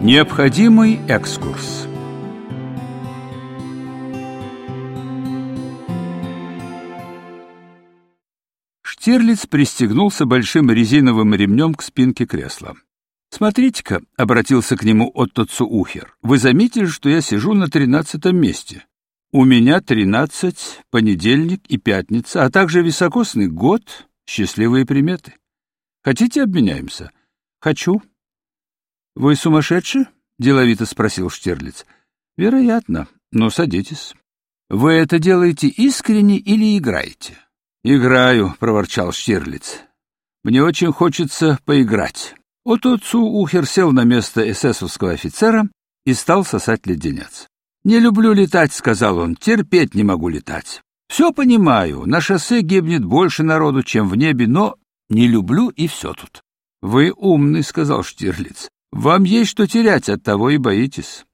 Необходимый экскурс Штирлиц пристегнулся большим резиновым ремнем к спинке кресла. «Смотрите-ка», — обратился к нему Отто Цуухер, — «вы заметили, что я сижу на тринадцатом месте? У меня тринадцать, понедельник и пятница, а также високосный год, счастливые приметы. Хотите обменяемся?» «Хочу». «Вы сумасшедший?» — деловито спросил Штирлиц. «Вероятно, но садитесь». «Вы это делаете искренне или играете?» «Играю», — проворчал Штирлиц. «Мне очень хочется поиграть». Отто Цуухер сел на место эсэсовского офицера и стал сосать леденец. «Не люблю летать», — сказал он, — «терпеть не могу летать. Все понимаю, на шоссе гибнет больше народу, чем в небе, но не люблю и все тут». «Вы умный», — сказал Штирлиц. «Вам есть что терять, от того и боитесь».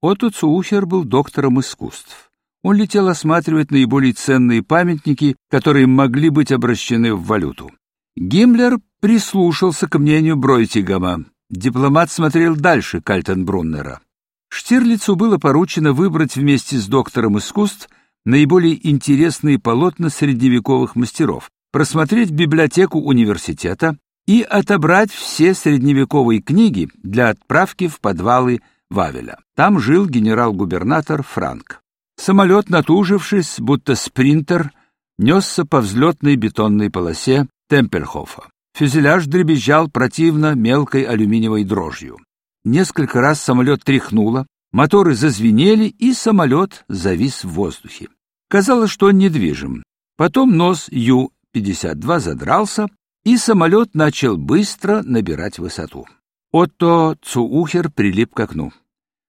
Отто Цуухер был доктором искусств. Он летел осматривать наиболее ценные памятники, которые могли быть обращены в валюту. Гиммлер прислушался к мнению Бройтигама. Дипломат смотрел дальше Кальтенбруннера. Штирлицу было поручено выбрать вместе с доктором искусств наиболее интересные полотна средневековых мастеров, просмотреть библиотеку университета и отобрать все средневековые книги для отправки в подвалы Вавеля. Там жил генерал-губернатор Франк. Самолет, натужившись, будто спринтер, несся по взлетной бетонной полосе Темпельхофа. Фюзеляж дребезжал противно мелкой алюминиевой дрожью. Несколько раз самолет тряхнуло, моторы зазвенели, и самолет завис в воздухе. Казалось, что он недвижим. Потом нос Ю-52 задрался, и самолет начал быстро набирать высоту. Отто Цуухер прилип к окну.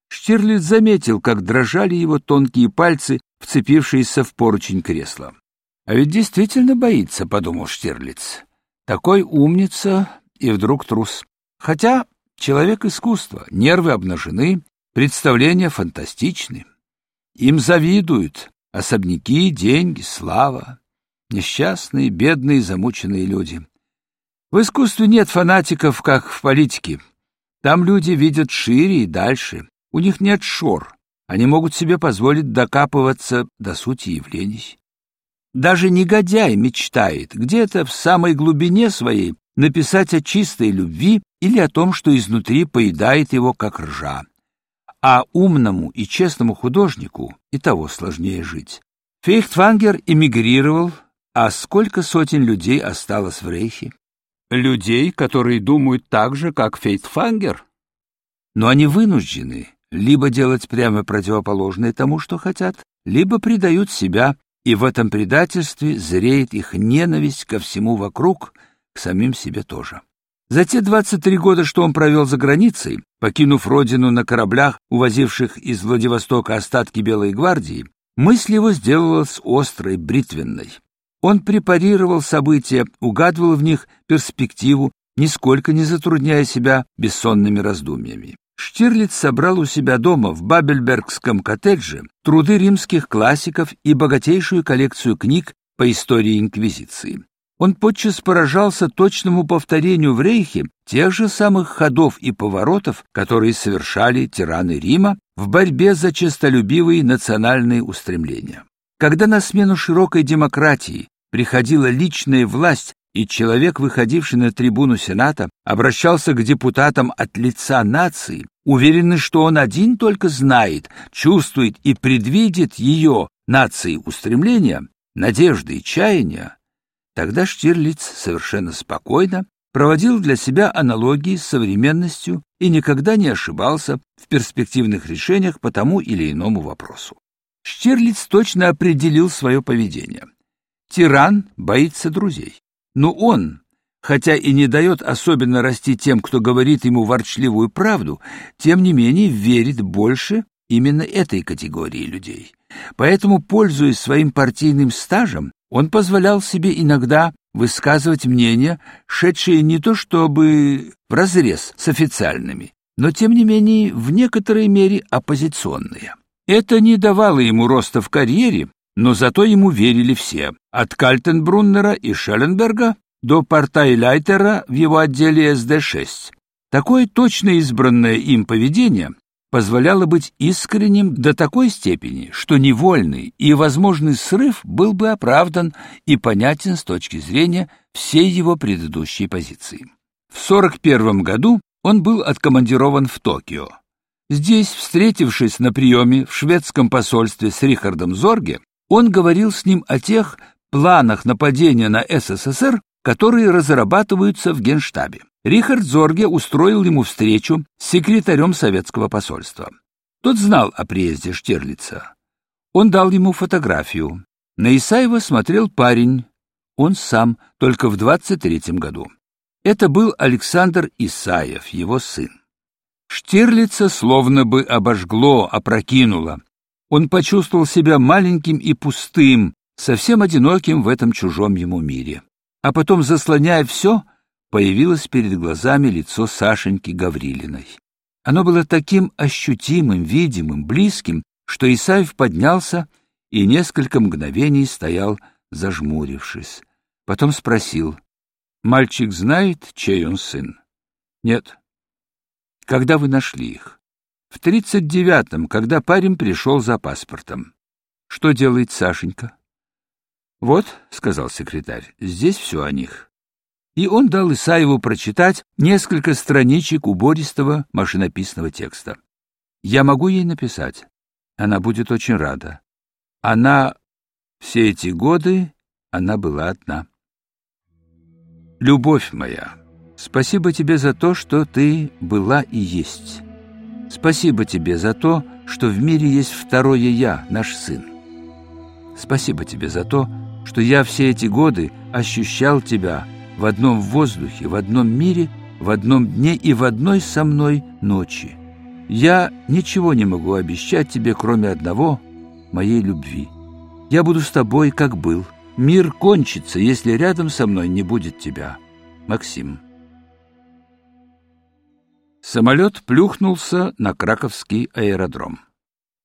Штирлиц заметил, как дрожали его тонкие пальцы, вцепившиеся в поручень кресла. «А ведь действительно боится», — подумал Штирлиц. «Такой умница и вдруг трус. Хотя человек искусства, нервы обнажены, представления фантастичны. Им завидуют особняки, деньги, слава. Несчастные, бедные, замученные люди. В искусстве нет фанатиков, как в политике. Там люди видят шире и дальше, у них нет шор, они могут себе позволить докапываться до сути явлений. Даже негодяй мечтает где-то в самой глубине своей написать о чистой любви или о том, что изнутри поедает его, как ржа. А умному и честному художнику и того сложнее жить. Фейхтвангер эмигрировал, а сколько сотен людей осталось в Рейхе? Людей, которые думают так же, как Фейхтвангер? Но они вынуждены либо делать прямо противоположное тому, что хотят, либо предают себя, и в этом предательстве зреет их ненависть ко всему вокруг, к самим себе тоже. За те 23 года, что он провел за границей, покинув родину на кораблях, увозивших из Владивостока остатки Белой гвардии, мысль его сделалась острой, бритвенной. Он препарировал события, угадывал в них перспективу, нисколько не затрудняя себя бессонными раздумьями. Штирлиц собрал у себя дома в Бабельбергском коттедже труды римских классиков и богатейшую коллекцию книг по истории инквизиции. Он подчас поражался точному повторению в Рейхе тех же самых ходов и поворотов, которые совершали тираны Рима в борьбе за честолюбивые национальные устремления. Когда на смену широкой демократии приходила личная власть и человек, выходивший на трибуну Сената, обращался к депутатам от лица нации, уверенный, что он один только знает, чувствует и предвидит ее, нации, устремления, надежды и чаяния, тогда Штирлиц совершенно спокойно проводил для себя аналогии с современностью и никогда не ошибался в перспективных решениях по тому или иному вопросу. Штирлиц точно определил свое поведение. Тиран боится друзей. Но он, хотя и не дает особенно расти тем, кто говорит ему ворчливую правду, тем не менее верит больше именно этой категории людей. Поэтому, пользуясь своим партийным стажем, он позволял себе иногда высказывать мнения, шедшие не то чтобы вразрез с официальными, но тем не менее в некоторой мере оппозиционные. Это не давало ему роста в карьере, но зато ему верили все, от Кальтенбруннера и Шелленберга до Партайляйтера в его отделе СД-6. Такое точно избранное им поведение позволяло быть искренним до такой степени, что невольный и возможный срыв был бы оправдан и понятен с точки зрения всей его предыдущей позиции. В 41 году он был откомандирован в Токио. Здесь, встретившись на приеме в шведском посольстве с Рихардом Зорге, он говорил с ним о тех планах нападения на СССР, которые разрабатываются в Генштабе. Рихард Зорге устроил ему встречу с секретарем советского посольства. Тот знал о приезде Штирлица. Он дал ему фотографию. На Исаева смотрел парень, он сам, только в 23-м году. Это был Александр Исаев, его сын. Штирлица словно бы обожгло, опрокинуло. Он почувствовал себя маленьким и пустым, совсем одиноким в этом чужом ему мире. А потом, заслоняя все, появилось перед глазами лицо Сашеньки Гаврилиной. Оно было таким ощутимым, видимым, близким, что Исаев поднялся и несколько мгновений стоял, зажмурившись. Потом спросил, «Мальчик знает, чей он сын?» «Нет». «Когда вы нашли их?» «В тридцать девятом, когда парень пришел за паспортом». «Что делает Сашенька?» «Вот», — сказал секретарь, — «здесь все о них» и он дал Исаеву прочитать несколько страничек убористого машинописного текста. «Я могу ей написать. Она будет очень рада. Она... Все эти годы она была одна. Любовь моя, спасибо тебе за то, что ты была и есть. Спасибо тебе за то, что в мире есть второе «я», наш сын. Спасибо тебе за то, что я все эти годы ощущал тебя, в одном воздухе, в одном мире, в одном дне и в одной со мной ночи. Я ничего не могу обещать тебе, кроме одного — моей любви. Я буду с тобой, как был. Мир кончится, если рядом со мной не будет тебя. Максим. Самолет плюхнулся на Краковский аэродром.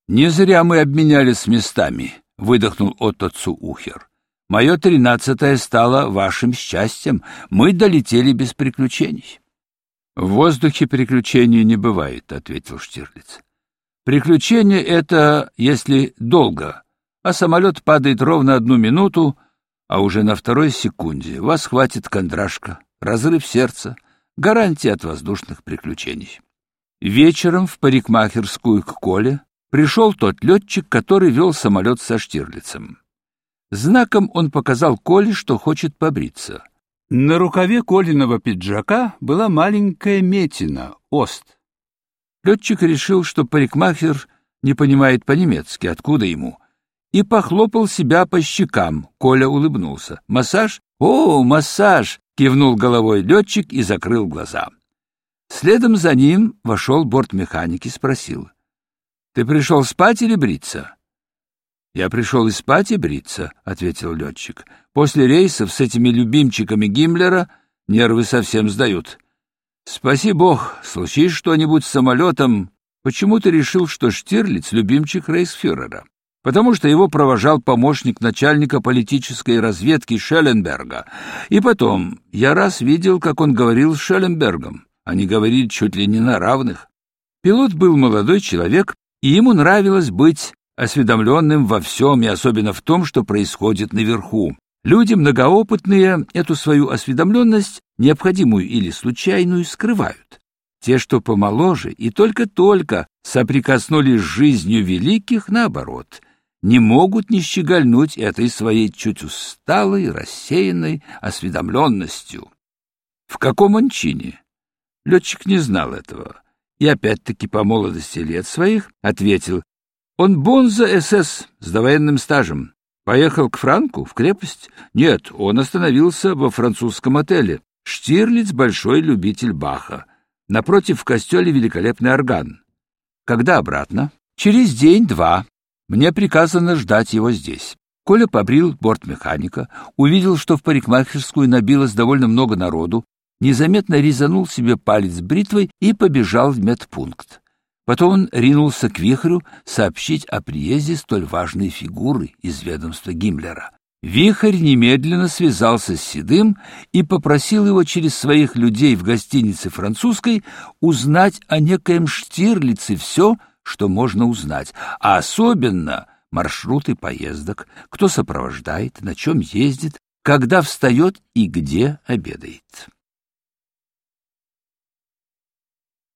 «Не зря мы обменялись местами», — выдохнул Отто Цуухер. Мое тринадцатое стало вашим счастьем. Мы долетели без приключений. — В воздухе приключений не бывает, — ответил Штирлиц. — Приключение — это если долго, а самолет падает ровно одну минуту, а уже на второй секунде вас хватит кондрашка, разрыв сердца, гарантия от воздушных приключений. Вечером в парикмахерскую к Коле пришел тот летчик, который вел самолет со Штирлицем. Знаком он показал Коле, что хочет побриться. На рукаве Колиного пиджака была маленькая метина, ост. Летчик решил, что парикмахер не понимает по-немецки, откуда ему, и похлопал себя по щекам. Коля улыбнулся. «Массаж? О, массаж!» — кивнул головой летчик и закрыл глаза. Следом за ним вошел бортмеханик и спросил. «Ты пришел спать или бриться?» «Я пришел и спать, и бриться», — ответил летчик. «После рейсов с этими любимчиками Гиммлера нервы совсем сдают. Спаси бог, случись что-нибудь с самолетом. Почему ты решил, что Штирлиц — любимчик рейсфюрера?» Потому что его провожал помощник начальника политической разведки Шелленберга. И потом, я раз видел, как он говорил с Шелленбергом. Они говорили чуть ли не на равных. Пилот был молодой человек, и ему нравилось быть осведомленным во всем и особенно в том, что происходит наверху. Люди многоопытные эту свою осведомленность, необходимую или случайную, скрывают. Те, что помоложе и только-только соприкоснулись с жизнью великих, наоборот, не могут не щегольнуть этой своей чуть усталой, рассеянной осведомленностью. В каком он чине? Летчик не знал этого и опять-таки по молодости лет своих ответил он бонза СС с довоенным стажем. Поехал к Франку, в крепость? Нет, он остановился во французском отеле. Штирлиц — большой любитель Баха. Напротив в костеле великолепный орган. Когда обратно? Через день-два. Мне приказано ждать его здесь. Коля побрил бортмеханика, увидел, что в парикмахерскую набилось довольно много народу, незаметно резанул себе палец бритвой и побежал в медпункт. Потом он ринулся к Вихрю сообщить о приезде столь важной фигуры из ведомства Гиммлера. Вихрь немедленно связался с Седым и попросил его через своих людей в гостинице французской узнать о некоем Штирлице все, что можно узнать, а особенно маршруты поездок, кто сопровождает, на чем ездит, когда встает и где обедает.